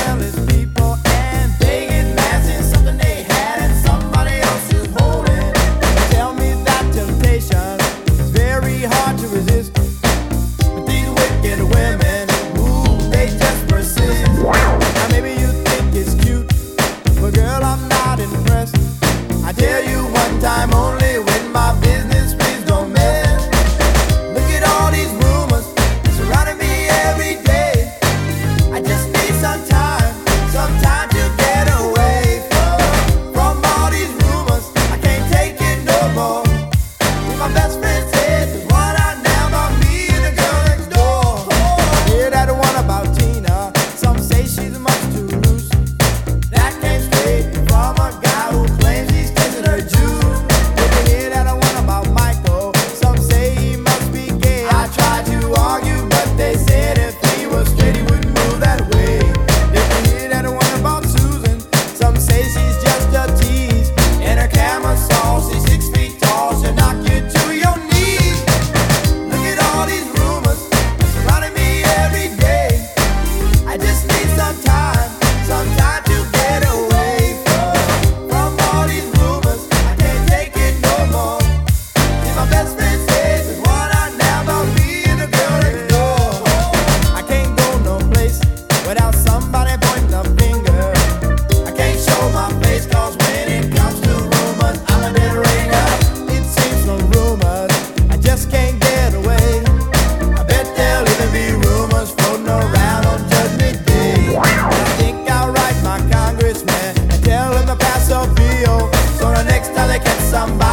Tell is people? somebody.